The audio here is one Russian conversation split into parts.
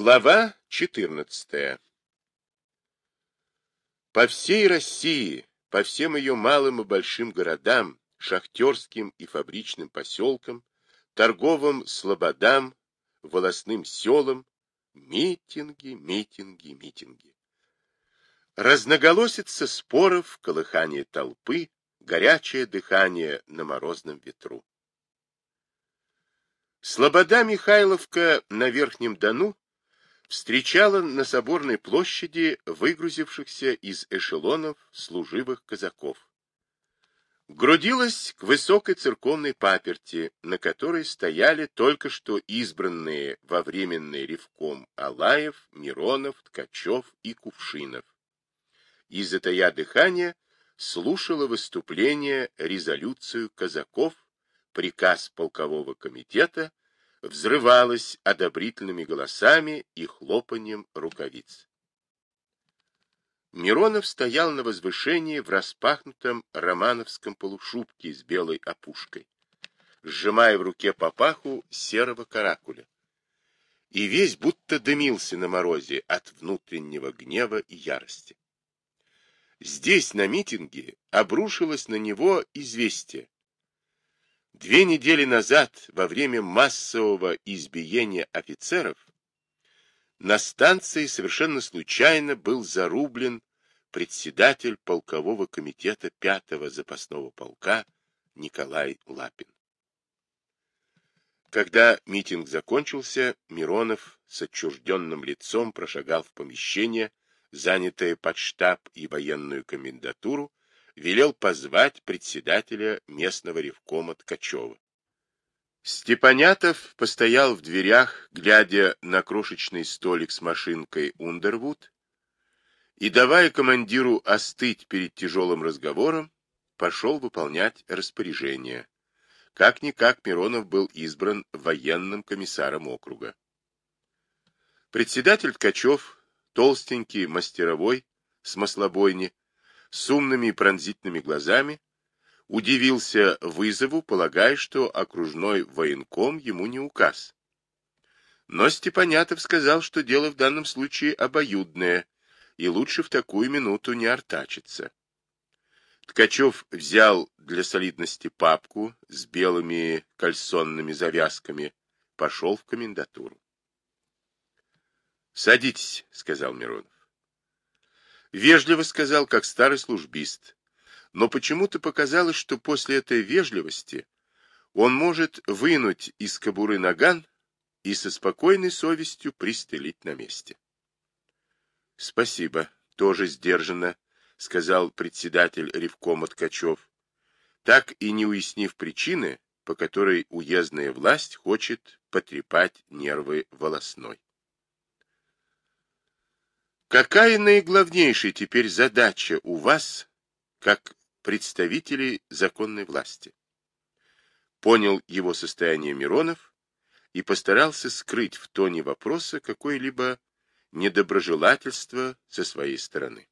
Глава 14. По всей России, по всем ее малым и большим городам, шахтерским и фабричным поселкам, торговым слободам, волосным селам, митинги, митинги, митинги. Разноголосица споров, колыхание толпы, горячее дыхание на морозном ветру. Слобода Михайловка на Верхнем Дону встречала на Соборной площади выгрузившихся из эшелонов служивых казаков. Грудилась к высокой церковной паперти, на которой стояли только что избранные во временный ревком Алаев, Миронов, Ткачев и Кувшинов. И, затая дыхание, слушала выступление, резолюцию казаков, приказ полкового комитета взрывалась одобрительными голосами и хлопанием рукавиц. Миронов стоял на возвышении в распахнутом романовском полушубке с белой опушкой, сжимая в руке папаху серого каракуля, и весь будто дымился на морозе от внутреннего гнева и ярости. Здесь, на митинге, обрушилось на него известие, Две недели назад, во время массового избиения офицеров, на станции совершенно случайно был зарублен председатель полкового комитета 5-го запасного полка Николай Лапин. Когда митинг закончился, Миронов с отчужденным лицом прошагал в помещение, занятое под штаб и военную комендатуру, велел позвать председателя местного ревкома Ткачева. Степанятов постоял в дверях, глядя на крошечный столик с машинкой Ундервуд, и, давая командиру остыть перед тяжелым разговором, пошел выполнять распоряжение. Как-никак Миронов был избран военным комиссаром округа. Председатель Ткачев, толстенький, мастеровой, с маслобойни, с умными и пронзительными глазами, удивился вызову, полагая, что окружной военком ему не указ. Но Степанятов сказал, что дело в данном случае обоюдное, и лучше в такую минуту не артачиться. Ткачев взял для солидности папку с белыми кальсонными завязками, пошел в комендатуру. «Садитесь», — сказал Миронов. Вежливо сказал, как старый службист. Но почему-то показалось, что после этой вежливости он может вынуть из кобуры наган и со спокойной совестью пристрелить на месте. — Спасибо, тоже сдержанно, — сказал председатель Ревкома Ткачев, так и не уяснив причины, по которой уездная власть хочет потрепать нервы волосной. Какая наиглавнейшая теперь задача у вас, как представителей законной власти? Понял его состояние Миронов и постарался скрыть в тоне вопроса какое-либо недоброжелательство со своей стороны.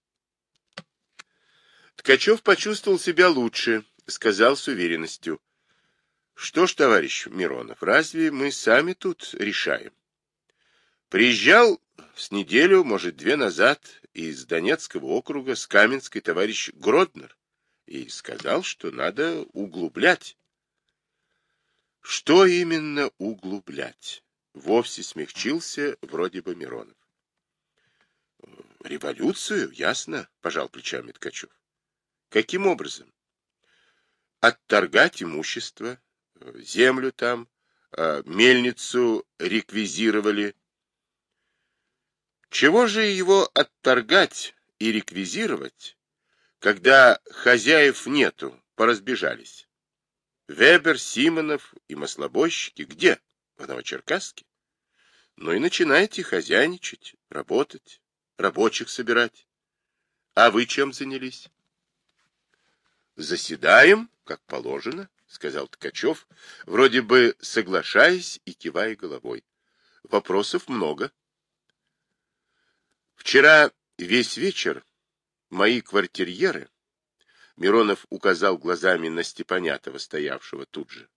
Ткачев почувствовал себя лучше, сказал с уверенностью. Что ж, товарищ Миронов, разве мы сами тут решаем? Приезжал с неделю, может, две назад из Донецкого округа с Каменской товарищ Гроднер и сказал, что надо углублять. Что именно углублять? Вовсе смягчился вроде бы Миронов. Революцию, ясно, пожал плечами Ткачев. Каким образом? Отторгать имущество, землю там, а мельницу реквизировали, чего же его отторгать и реквизировать, когда хозяев нету, поразбежались? Вебер, Симонов и маслобойщики где? В Новочеркасске? Ну и начинайте хозяйничать, работать, рабочих собирать. А вы чем занялись? Заседаем, как положено, сказал Ткачев, вроде бы соглашаясь и кивая головой. Вопросов много. Вчера весь вечер мои квартирьеры, Миронов указал глазами на Степанятова, стоявшего тут же,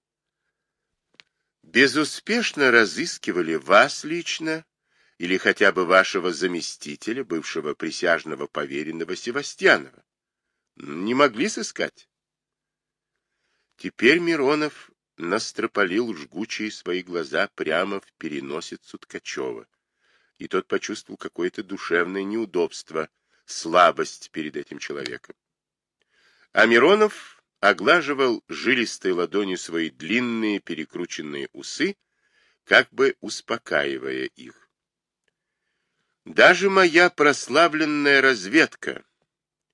безуспешно разыскивали вас лично или хотя бы вашего заместителя, бывшего присяжного поверенного Севастьянова? Не могли сыскать? Теперь Миронов настропалил жгучие свои глаза прямо в переносицу Ткачева, и тот почувствовал какое-то душевное неудобство, слабость перед этим человеком. А Миронов оглаживал жилистой ладонью свои длинные перекрученные усы, как бы успокаивая их. Даже моя прославленная разведка,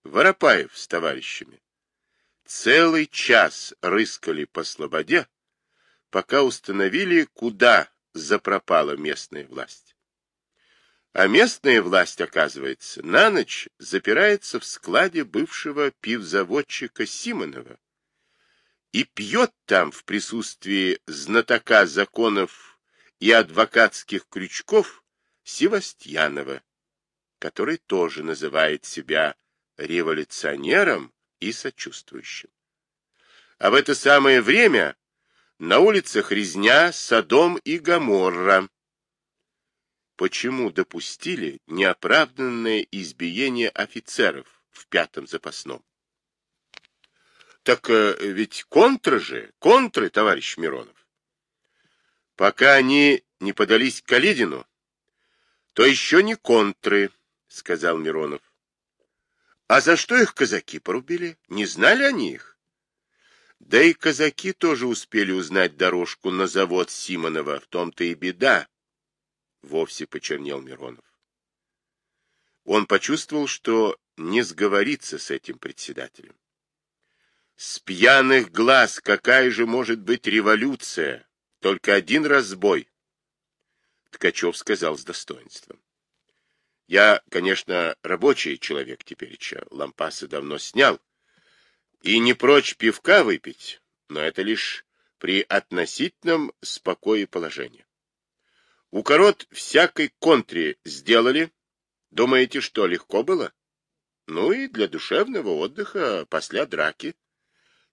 Воропаев с товарищами, целый час рыскали по слободе, пока установили, куда запропала местная власть. А местная власть, оказывается, на ночь запирается в складе бывшего пивзаводчика Симонова и пьет там в присутствии знатока законов и адвокатских крючков Севастьянова, который тоже называет себя революционером и сочувствующим. А в это самое время на улицах резня Содом и Гоморра. Почему допустили неоправданное избиение офицеров в пятом запасном? Так э, ведь контры же, контры, товарищ Миронов. Пока они не подались к Калидину, то еще не контры, сказал Миронов. А за что их казаки порубили? Не знали они их? Да и казаки тоже успели узнать дорожку на завод Симонова, в том-то и беда. Вовсе почернел Миронов. Он почувствовал, что не сговорится с этим председателем. С пьяных глаз какая же может быть революция? Только один разбой. Ткачев сказал с достоинством. Я, конечно, рабочий человек теперь, еще, лампасы давно снял, и не прочь пивка выпить, но это лишь при относительном спокое положении. У корот всякой контре сделали. Думаете, что легко было? Ну и для душевного отдыха после драки.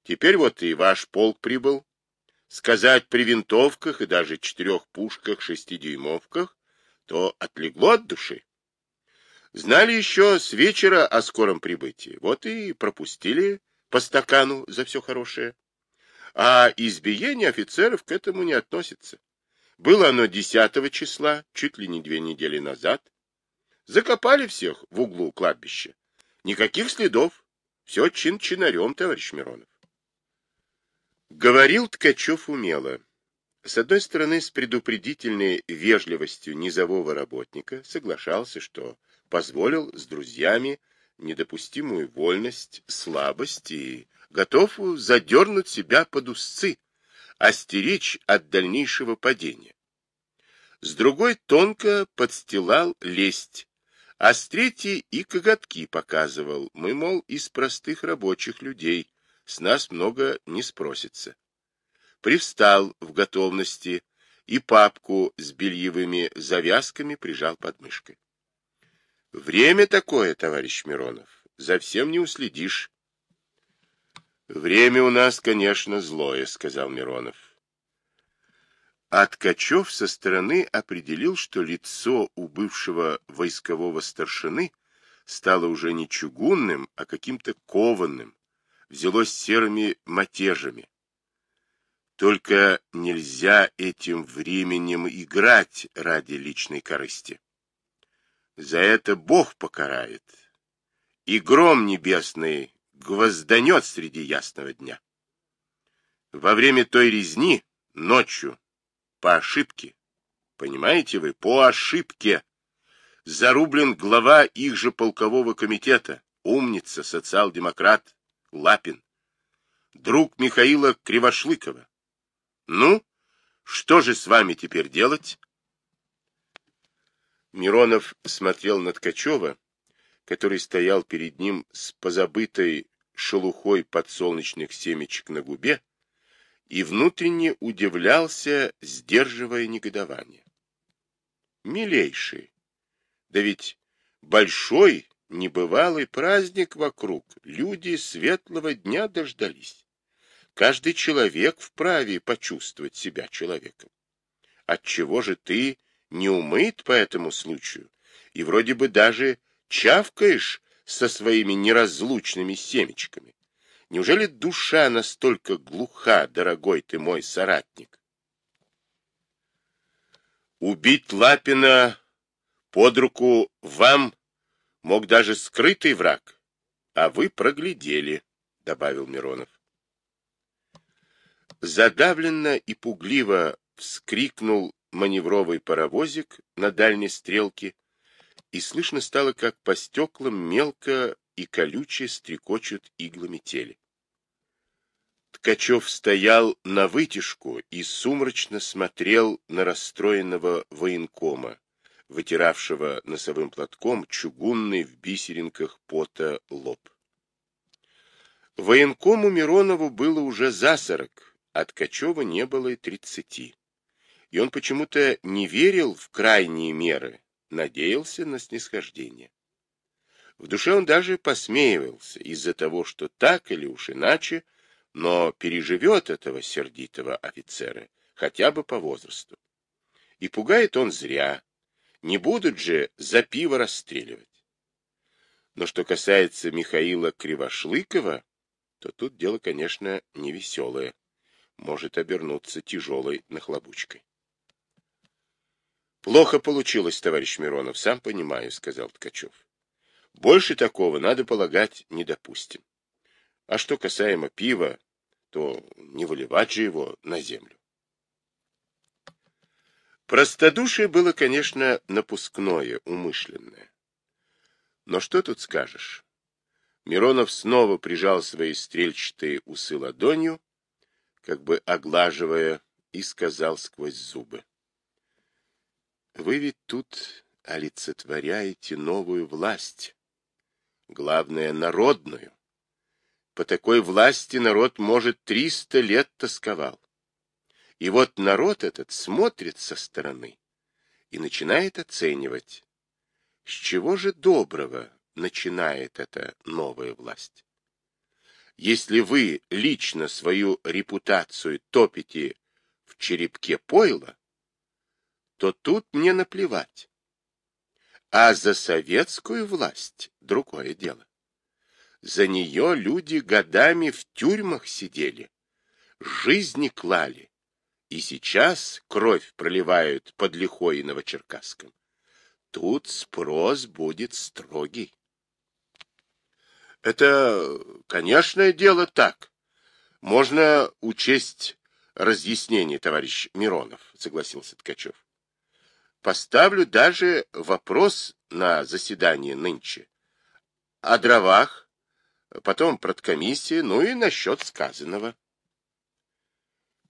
Теперь вот и ваш полк прибыл. Сказать при винтовках и даже четырех пушках шестидюймовках, то отлегло от души. Знали еще с вечера о скором прибытии, вот и пропустили по стакану за все хорошее. А избиение офицеров к этому не относится. Было оно 10 числа, чуть ли не две недели назад. Закопали всех в углу кладбища. Никаких следов. Все чин-чинарем, товарищ Миронов. Говорил Ткачев умело. С одной стороны, с предупредительной вежливостью низового работника соглашался, что позволил с друзьями недопустимую вольность, слабость и готов задернуть себя под узцы, остеречь от дальнейшего падения. С другой тонко подстилал лесть, а с третьей и коготки показывал. Мы, мол, из простых рабочих людей, с нас много не спросится. Привстал в готовности и папку с бельевыми завязками прижал под мышкой. Время такое, товарищ Миронов, за всем не уследишь. Время у нас, конечно, злое, сказал Миронов. А Ткачев со стороны определил, что лицо у бывшего войскового старшины стало уже не чугунным, а каким-то кованым, взялось серыми матежами. Только нельзя этим временем играть ради личной корысти. За это Бог покарает, и гром небесный гвозданет среди ясного дня. Во время той резни, ночью, по ошибке, понимаете вы, по ошибке, зарублен глава их же полкового комитета, умница, социал-демократ Лапин, друг Михаила Кривошлыкова. Ну, что же с вами теперь делать? Миронов смотрел на Ткачева, который стоял перед ним с позабытой шелухой подсолнечных семечек на губе, и внутренне удивлялся, сдерживая негодование. Милейший, да ведь большой, небывалый праздник вокруг, люди светлого дня дождались. Каждый человек вправе почувствовать себя человеком. Отчего же ты не умыт по этому случаю, и вроде бы даже чавкаешь со своими неразлучными семечками. Неужели душа настолько глуха, дорогой ты мой соратник? Убить Лапина под руку вам мог даже скрытый враг, а вы проглядели, — добавил Миронов. Задавленно и пугливо вскрикнул маневровый паровозик на дальней стрелке, и слышно стало, как по стеклам мелко и колюче стрекочут иглами теле. Ткачев стоял на вытяжку и сумрачно смотрел на расстроенного военкома, вытиравшего носовым платком чугунный в бисеринках пота лоб. Военкому Миронову было уже за сорок, а Ткачева не было и тридцати. И он почему-то не верил в крайние меры, надеялся на снисхождение. В душе он даже посмеивался из-за того, что так или уж иначе, но переживет этого сердитого офицера, хотя бы по возрасту. И пугает он зря, не будут же за пиво расстреливать. Но что касается Михаила Кривошлыкова, то тут дело, конечно, не веселое. Может обернуться тяжелой нахлобучкой. Плохо получилось, товарищ Миронов, сам понимаю, сказал Ткачев. Больше такого, надо полагать, не допустим. А что касаемо пива, то не выливать же его на землю. Простодушие было, конечно, напускное, умышленное. Но что тут скажешь? Миронов снова прижал свои стрельчатые усы ладонью, как бы оглаживая, и сказал сквозь зубы. Вы ведь тут олицетворяете новую власть, главное, народную. По такой власти народ, может, триста лет тосковал. И вот народ этот смотрит со стороны и начинает оценивать, с чего же доброго начинает эта новая власть. Если вы лично свою репутацию топите в черепке пойла, то тут мне наплевать. А за советскую власть другое дело. За нее люди годами в тюрьмах сидели, жизни клали, и сейчас кровь проливают под Лихой Новочеркасском. Тут спрос будет строгий. Это, конечно, дело так. Можно учесть разъяснение, товарищ Миронов, согласился Ткачев. Поставлю даже вопрос на заседание нынче. О дровах, потом продкомиссии, ну и насчет сказанного.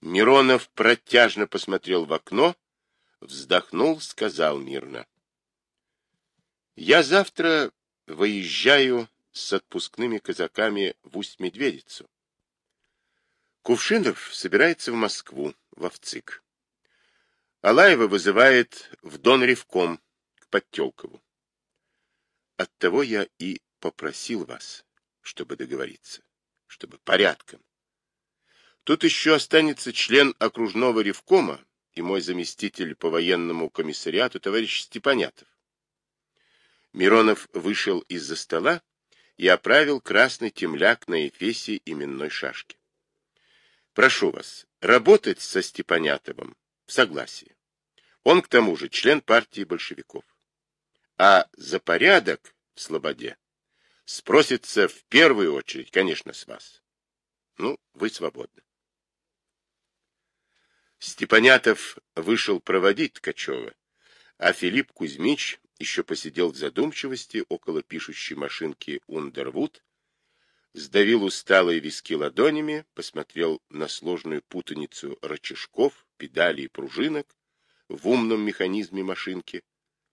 Миронов протяжно посмотрел в окно, вздохнул, сказал мирно. Я завтра выезжаю с отпускными казаками в Усть-Медведицу. Кувшинов собирается в Москву, в Овцик. Алаева вызывает в Донревком к Подтелкову. Оттого я и попросил вас, чтобы договориться, чтобы порядком. Тут еще останется член окружного ревкома и мой заместитель по военному комиссариату товарищ Степанятов. Миронов вышел из-за стола и оправил красный темляк на эфесе именной шашки. Прошу вас, работать со Степанятовым в согласии. Он, к тому же, член партии большевиков. А за порядок в Слободе спросится в первую очередь, конечно, с вас. Ну, вы свободны. Степанятов вышел проводить Ткачева, а Филипп Кузьмич еще посидел в задумчивости около пишущей машинки Ундервуд, сдавил усталые виски ладонями, посмотрел на сложную путаницу рычажков, педалей и пружинок в умном механизме машинки,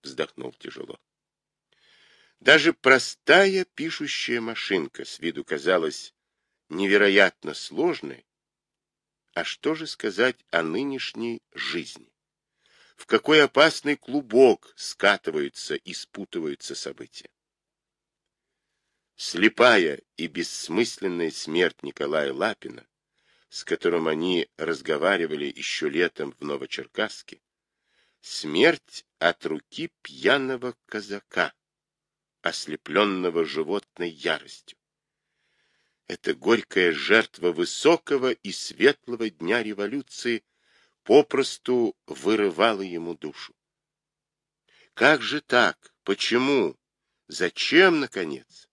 вздохнул тяжело. Даже простая пишущая машинка с виду казалась невероятно сложной. А что же сказать о нынешней жизни? В какой опасный клубок скатываются и спутываются события? Слепая и бессмысленная смерть Николая Лапина, с которым они разговаривали еще летом в Новочеркасске, Смерть от руки пьяного казака, ослепленного животной яростью. Эта горькая жертва высокого и светлого дня революции попросту вырывала ему душу. Как же так? Почему? Зачем, наконец?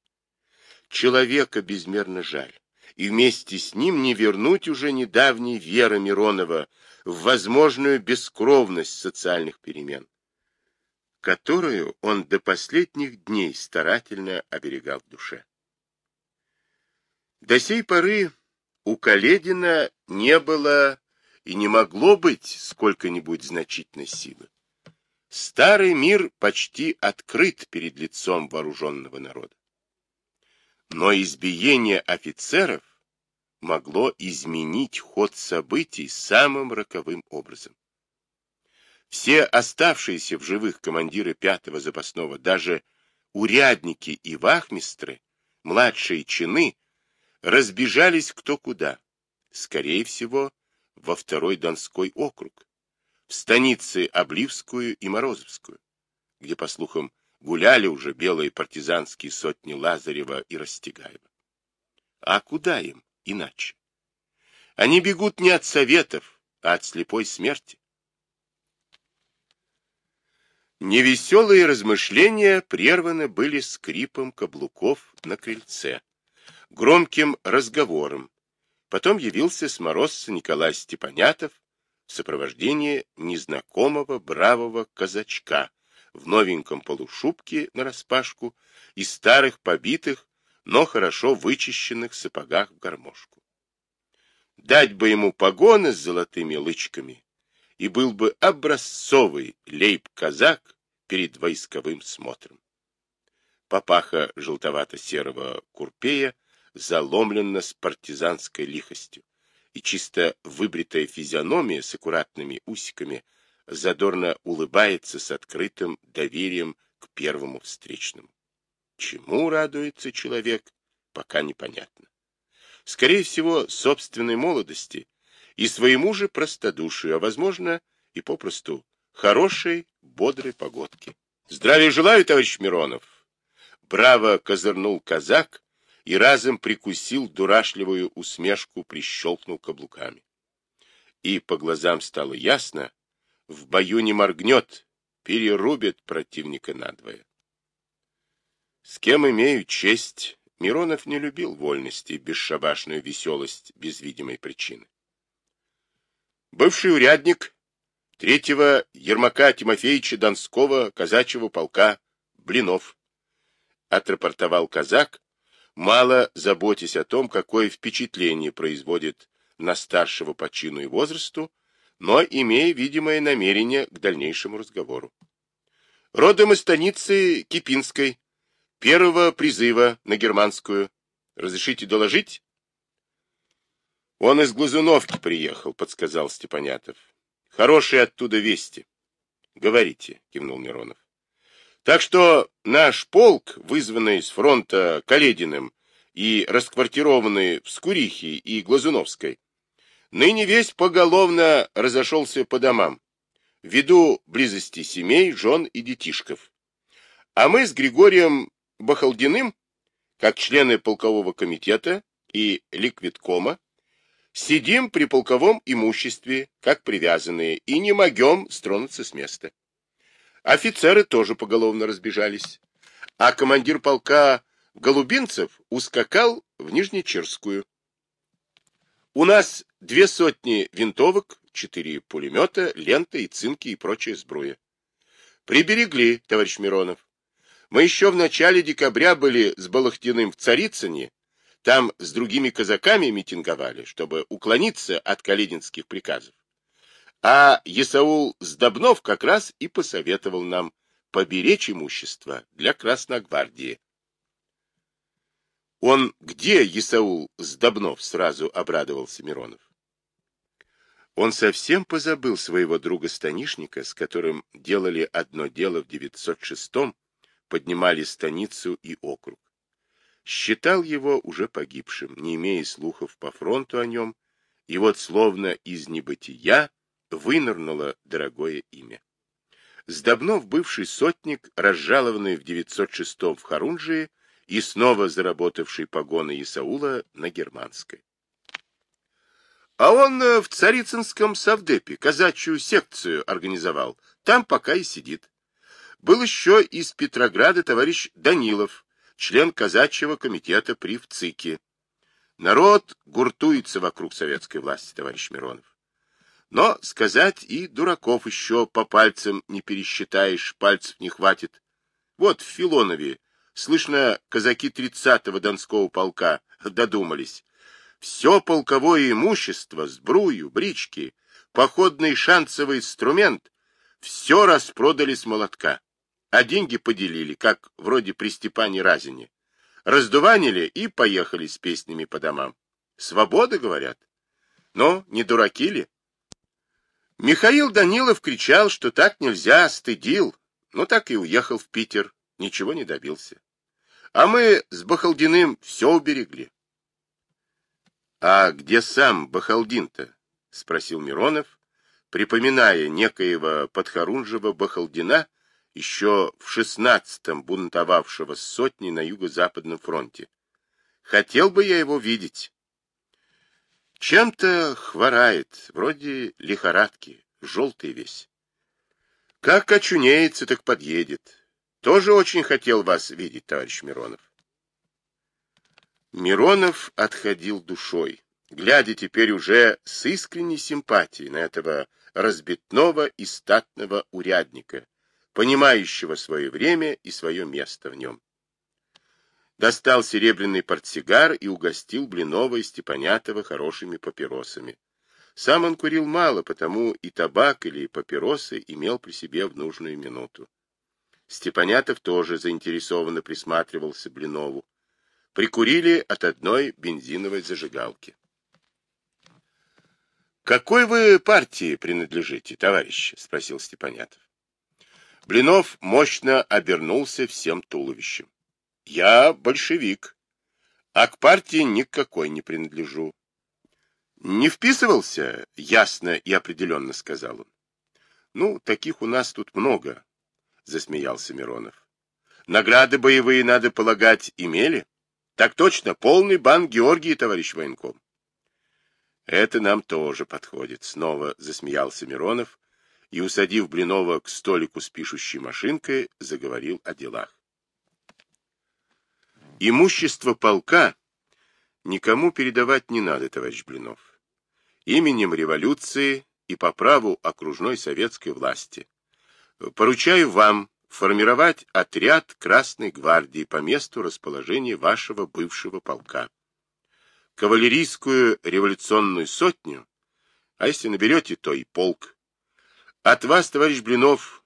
Человека безмерно жаль, и вместе с ним не вернуть уже недавней веры Миронова в возможную бескровность социальных перемен, которую он до последних дней старательно оберегал в душе. До сей поры у Каледина не было и не могло быть сколько-нибудь значительной силы. Старый мир почти открыт перед лицом вооруженного народа. Но избиение офицеров могло изменить ход событий самым роковым образом. Все оставшиеся в живых командиры пятого запасного, даже урядники и вахмистры, младшие чины, разбежались кто куда. Скорее всего, во второй Донской округ, в станицы Обливскую и Морозовскую, где, по слухам, гуляли уже белые партизанские сотни Лазарева и Растегаева. А куда им? Иначе. Они бегут не от советов, а от слепой смерти. Невеселые размышления прерваны были скрипом каблуков на крыльце, громким разговором. Потом явился с морозца Николай Степанятов в сопровождении незнакомого бравого казачка в новеньком полушубке нараспашку и старых побитых но хорошо вычищенных сапогах в гармошку. Дать бы ему погоны с золотыми лычками, и был бы образцовый лейб-казак перед войсковым смотром. Папаха желтовато-серого курпея заломлена с партизанской лихостью, и чисто выбритая физиономия с аккуратными усиками задорно улыбается с открытым доверием к первому встречному. Чему радуется человек, пока непонятно. Скорее всего, собственной молодости и своему же простодушию, а, возможно, и попросту хорошей, бодрой погодки. Здравия желаю, товарищ Миронов! Браво козырнул казак и разом прикусил дурашливую усмешку, прищелкнул каблуками. И по глазам стало ясно, в бою не моргнет, перерубит противника надвое. С кем имею честь, Миронов не любил вольности, бесшабашную веселость без видимой причины. Бывший урядник третьего Ермака Тимофеевича Донского казачьего полка Блинов, отрапортовал казак, мало заботясь о том, какое впечатление производит на старшего по чину и возрасту, но имея видимое намерение к дальнейшему разговору. Родом из станицы Кипинской, первого призыва на германскую. Разрешите доложить? Он из Глазуновки приехал, подсказал Степанятов. Хорошие оттуда вести. Говорите, кивнул Миронов. Так что наш полк, вызванный с фронта Калединым и расквартированный в Скурихе и Глазуновской, ныне весь поголовно разошелся по домам, ввиду близости семей, жен и детишков. А мы с Григорием Бахалдиным, как члены полкового комитета и ликвидкома, сидим при полковом имуществе, как привязанные, и не могем стронуться с места. Офицеры тоже поголовно разбежались, а командир полка Голубинцев ускакал в Нижнечерскую. У нас две сотни винтовок, четыре пулемета, лента и цинки и прочая сбруя. Приберегли, товарищ Миронов. Мы еще в начале декабря были с Балахтиным в Царицыне, там с другими казаками митинговали, чтобы уклониться от калединских приказов. А Есаул Сдобнов как раз и посоветовал нам поберечь имущество для Красногвардии. Он где, Есаул Сдобнов, сразу обрадовался Миронов. Он совсем позабыл своего друга-станишника, с которым делали одно дело в 906-м, поднимали станицу и округ. Считал его уже погибшим, не имея слухов по фронту о нем, и вот словно из небытия вынырнуло дорогое имя. Сдобнов, бывший сотник, разжалованный в 906 в Харунжии и снова заработавший погоны Исаула на германской. А он э, в Царицынском совдепе казачью секцию организовал. Там пока и сидит. Был еще из Петрограда товарищ Данилов, член казачьего комитета при ВЦИКе. Народ гуртуется вокруг советской власти, товарищ Миронов. Но сказать и дураков еще по пальцам не пересчитаешь, пальцев не хватит. Вот в Филонове, слышно, казаки 30-го Донского полка додумались. Все полковое имущество, сбрую, брички, походный шансовый инструмент, все распродали с молотка, а деньги поделили, как вроде при Степане Разине. Раздуванили и поехали с песнями по домам. Свобода, говорят. Но не дураки ли? Михаил Данилов кричал, что так нельзя, стыдил, но так и уехал в Питер, ничего не добился. А мы с Бахалдиным все уберегли. — А где сам Бахалдин-то? — спросил Миронов, припоминая некоего подхорунжего Бахалдина, еще в шестнадцатом бунтовавшего сотни на юго-западном фронте. Хотел бы я его видеть. Чем-то хворает, вроде лихорадки, желтый весь. Как очунеется, так подъедет. Тоже очень хотел вас видеть, товарищ Миронов. Миронов отходил душой, глядя теперь уже с искренней симпатией на этого разбитного и статного урядника, понимающего свое время и свое место в нем достал серебряный портсигар и угостил Блинова и Степанятова хорошими папиросами. Сам он курил мало, потому и табак или папиросы имел при себе в нужную минуту. Степанятов тоже заинтересованно присматривался Блинову. Прикурили от одной бензиновой зажигалки. «Какой вы партии принадлежите, товарищи?» — спросил Степанятов. Блинов мощно обернулся всем туловищем. Я большевик, а к партии никакой не принадлежу. Не вписывался, ясно и определенно сказал он. Ну, таких у нас тут много, засмеялся Миронов. Награды боевые, надо полагать, имели? Так точно, полный банк Георгии, товарищ военком. Это нам тоже подходит, снова засмеялся Миронов и, усадив Блинова к столику с пишущей машинкой, заговорил о делах. Имущество полка никому передавать не надо, товарищ Блинов. Именем революции и по праву окружной советской власти. Поручаю вам формировать отряд Красной гвардии по месту расположения вашего бывшего полка. Кавалерийскую революционную сотню, а если наберете, то и полк. От вас, товарищ Блинов,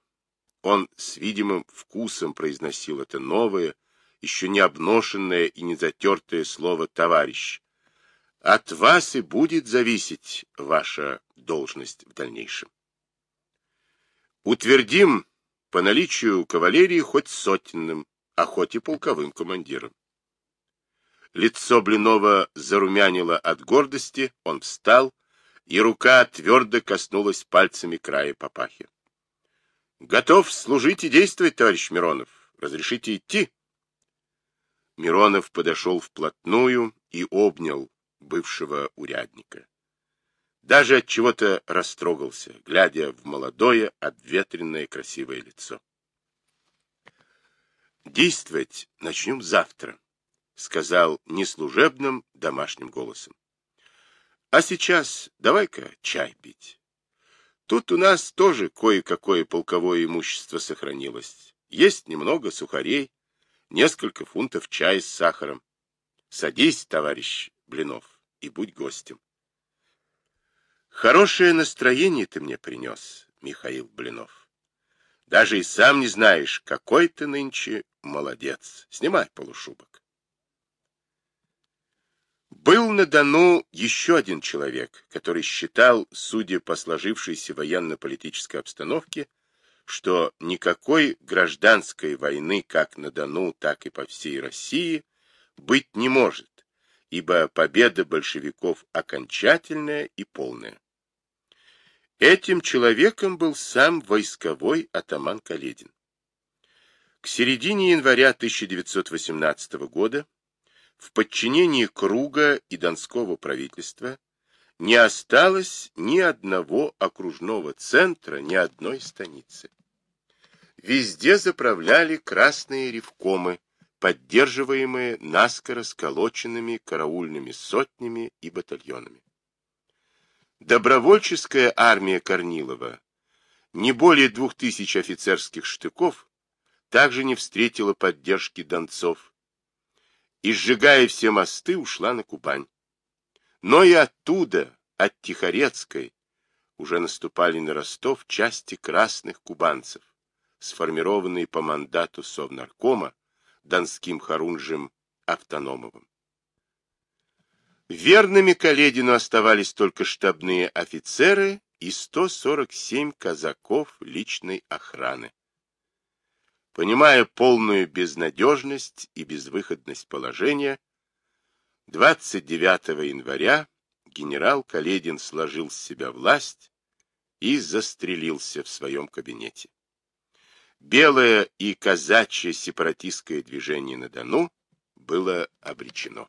он с видимым вкусом произносил это новое, еще не обношенное и не затертое слово «товарищ». От вас и будет зависеть ваша должность в дальнейшем. Утвердим по наличию кавалерии хоть сотенным, а хоть и полковым командиром. Лицо Блинова зарумянило от гордости, он встал, и рука твердо коснулась пальцами края папахи. — Готов служить и действовать, товарищ Миронов. Разрешите идти? Миронов подошел вплотную и обнял бывшего урядника. Даже от чего-то растрогался, глядя в молодое, обветренное красивое лицо. Действовать начнем завтра, сказал неслужебным домашним голосом. А сейчас давай-ка чай пить. Тут у нас тоже кое-какое полковое имущество сохранилось. Есть немного сухарей, несколько фунтов чая с сахаром. Садись, товарищ Блинов, и будь гостем. Хорошее настроение ты мне принес, Михаил Блинов. Даже и сам не знаешь, какой ты нынче молодец. Снимай полушубок. Был на Дону еще один человек, который считал, судя по сложившейся военно-политической обстановке, что никакой гражданской войны как на Дону, так и по всей России быть не может, ибо победа большевиков окончательная и полная. Этим человеком был сам войсковой атаман Каледин. К середине января 1918 года в подчинении Круга и Донского правительства не осталось ни одного окружного центра, ни одной станицы. Везде заправляли красные ревкомы, поддерживаемые наскоро сколоченными караульными сотнями и батальонами. Добровольческая армия Корнилова, не более двух тысяч офицерских штыков, также не встретила поддержки донцов и, сжигая все мосты, ушла на Кубань. Но и оттуда, от Тихорецкой, уже наступали на Ростов части красных кубанцев, сформированные по мандату Совнаркома Донским Харунжем Автономовым. Верными Каледину оставались только штабные офицеры и 147 казаков личной охраны. Понимая полную безнадежность и безвыходность положения, 29 января генерал Каледин сложил с себя власть и застрелился в своем кабинете. Белое и казачье сепаратистское движение на Дону было обречено.